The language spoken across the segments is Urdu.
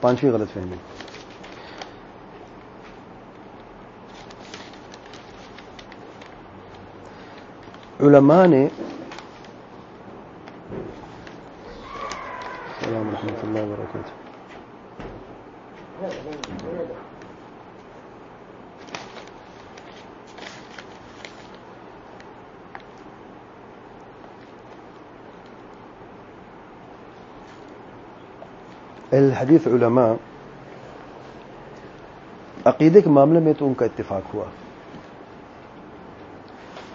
پانچویں غلط فہمی۔ علماء نے السلام ورحمۃ اللہ وبرکاتہ۔ الحدیث علماء، عقیدے کے معاملے میں تو ان کا اتفاق ہوا۔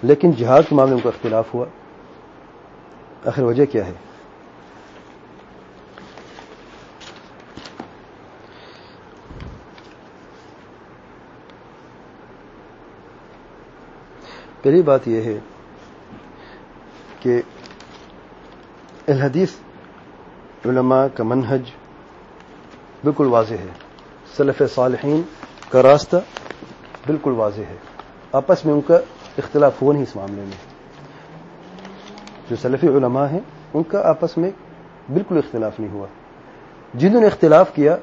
لیکن جہاد کے معاملے میں ان کا اختلاف ہوا۔ آخر وجہ کیا ہے؟ پہلی بات یہ ہے کہ الحدیث علماء کا منہج بالکل واضح ہے۔ سلف صالحین کا راستہ بالکل واضح ہے۔ آپس میں ان کا اختلاف ہوا نہیں اس معاملے میں۔ جو سلفی علماء ہیں، ان کا آپس میں بالکل اختلاف نہیں ہوا۔ جنہوں نے اختلاف کیا،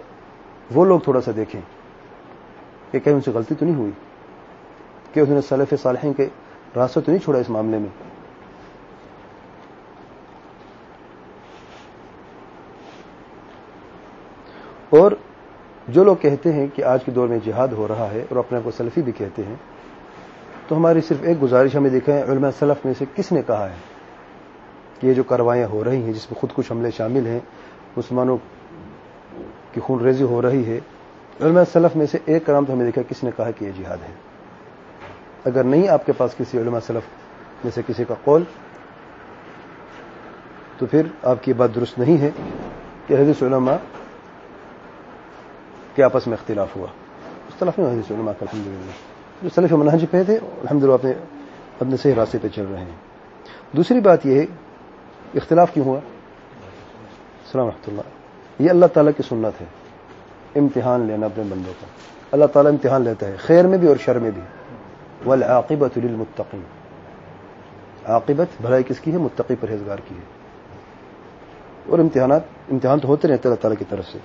وہ لوگ تھوڑا سا دیکھیں کہ کہیں ان سے غلطی تو نہیں ہوئی؟ کہ انہوں نے سلف صالحین کے راستہ تو نہیں چھوڑا اس معاملے میں؟ اور جو لوگ کہتے ہیں کہ آج کے دور میں جہاد ہو رہا ہے اور اپنے کو سلفی بھی کہتے ہیں، تو ہماری صرف ایک گزارش ہمیں دیکھا ہے علماء سلف میں سے کس نے کہا ہے کہ یہ جو کاروائیاں ہو رہی ہیں، جس میں خود کچھ حملے شامل ہیں، مسلمانوں کی خون ریزی ہو رہی ہے، علماء سلف میں سے ایک کرام تو ہمیں دیکھا کس نے کہا کہ یہ جہاد ہے۔ اگر نہیں آپ کے پاس کسی علماء سلف میں سے کسی کا قول، تو پھر آپ کی بات درست نہیں ہے کہ حدیث علماء کے آپس میں اختلاف ہوا۔ اس طرف میں حدیث علماء کا الحمد للہ۔ جو سلف منہج پہ تھے، الحمد للہ اپنے اپنے صحیح راستے پہ چل رہے ہیں۔ دوسری بات یہ ہے، اختلاف کیوں ہوا؟ السلام رحمۃ اللہ۔ یہ اللہ تعالیٰ کی سنت ہے۔ امتحان لینا اپنے بندوں کا۔ اللہ تعالیٰ امتحان لیتا ہے، خیر میں بھی اور شر میں بھی۔ والعاقبت للمتقین۔ عاقبت بھلائی کس کی ہے؟ متقی پرہیزگار کی ہے۔ اور امتحانات، امتحان تو ہوتے رہتے اللہ تعالیٰ کی طرف سے۔